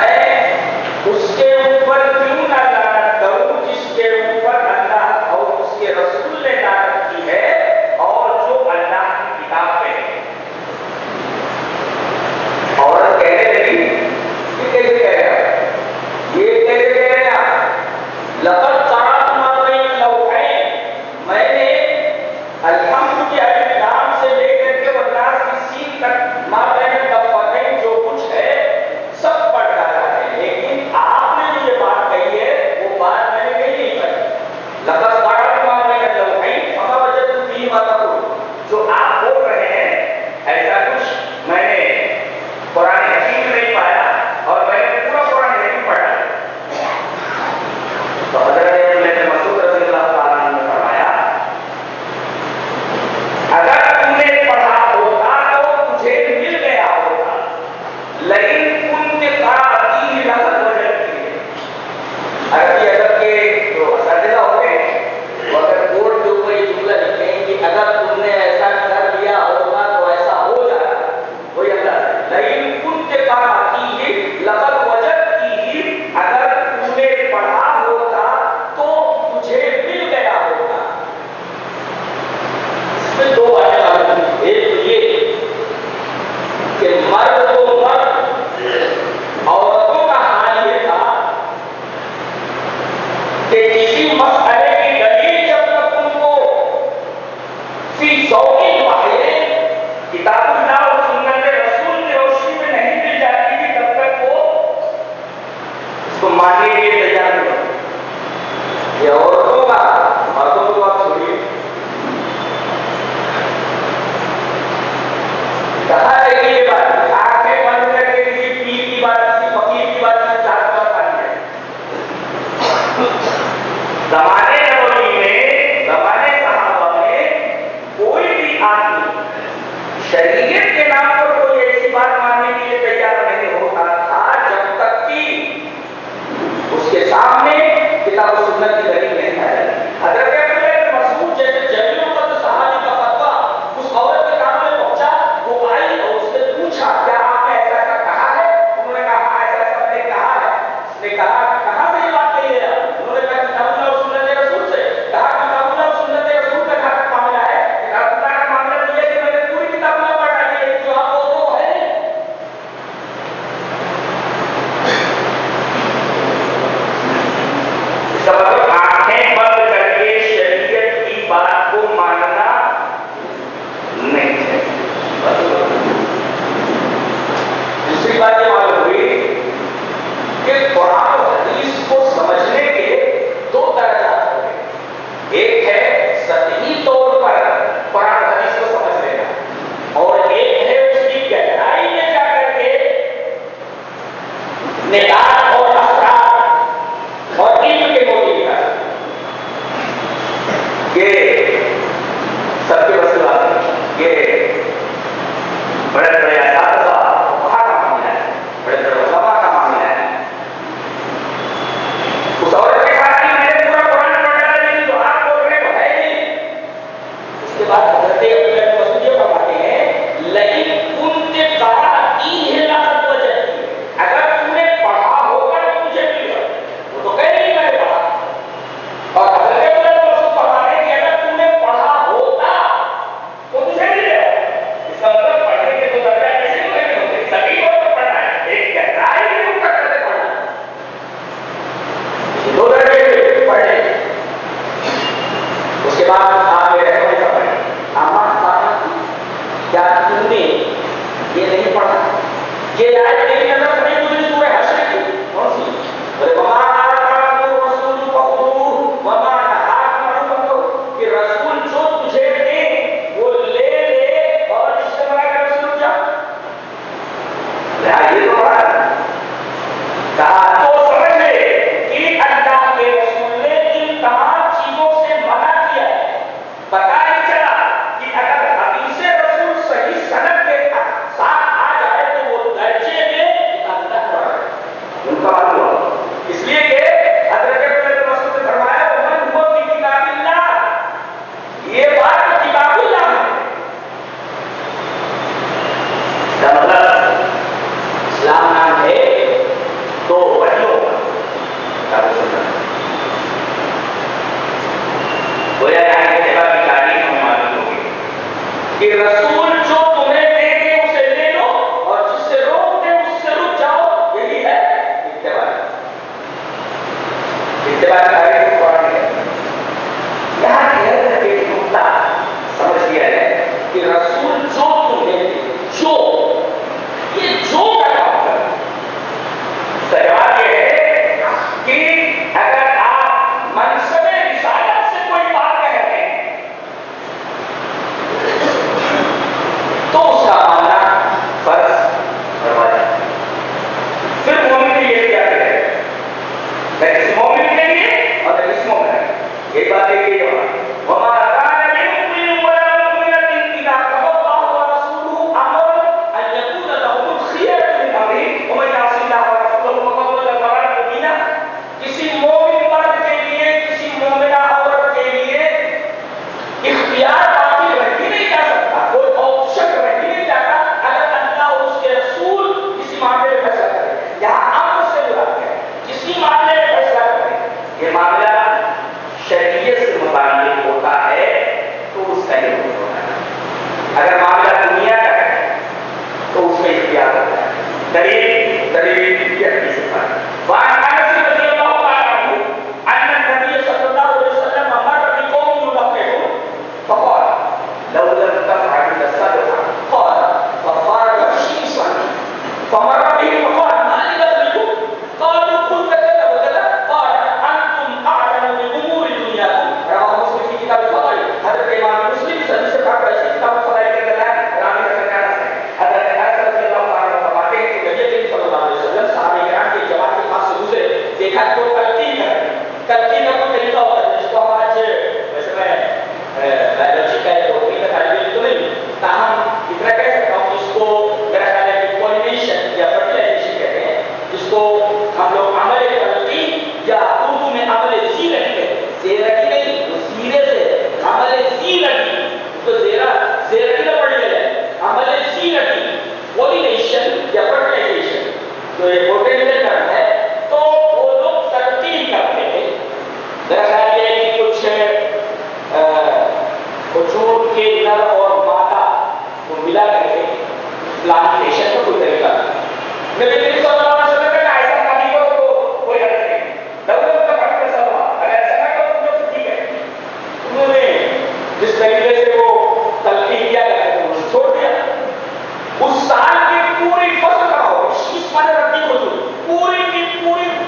मैं उसके ऊपर क्यों ना लानत करूँ जिसके पूरी की पूरी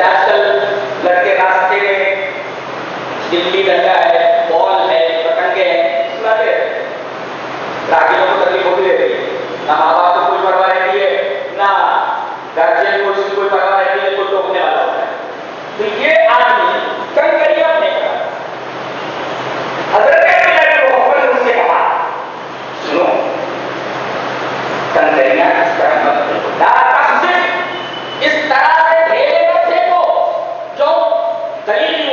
जैसे आजकल लड़के रास्ते में गिल्ली डंडा है, बॉल है, पतंगे हैं। खिलाते ताकि लोगों को तकलीफ़ होती रहती है ना माँ बाप को कोई परवाह रहती है, ना गार्जियन को इसकी कोई परवाह रहती है कोई रोकने वाला होता है। तो ये आदमी कई कई अपने हज़रत सुनो कंकरिया इस तरह मत करो தைரியம்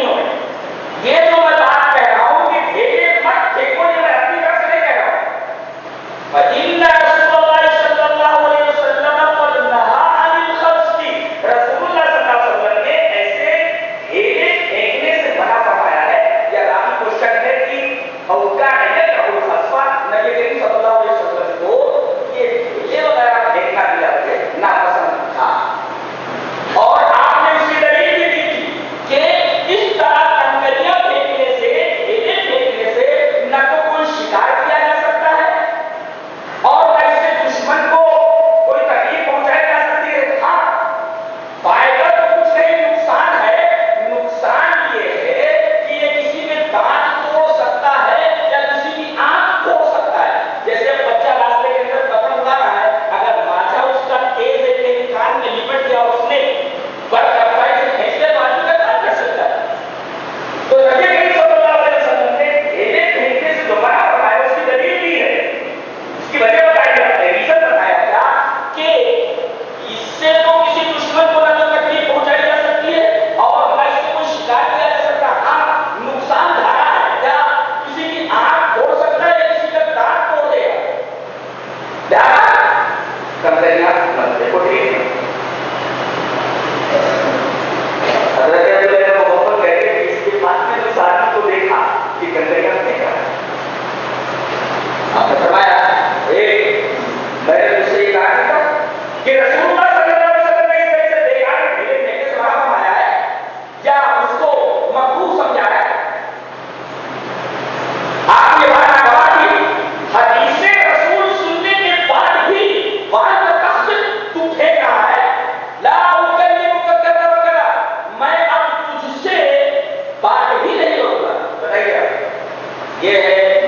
cappella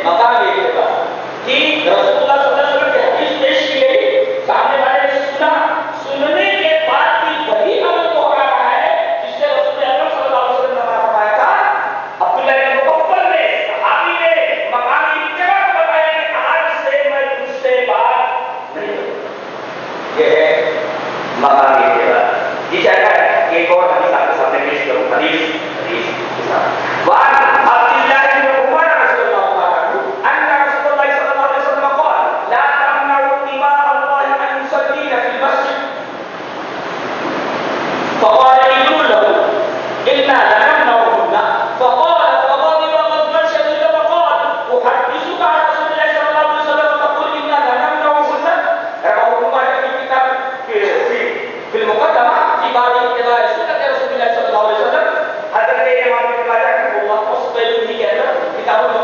Maka पहले ये हमारे कहता कि वो मुस्तैद नहीं कहता किताबों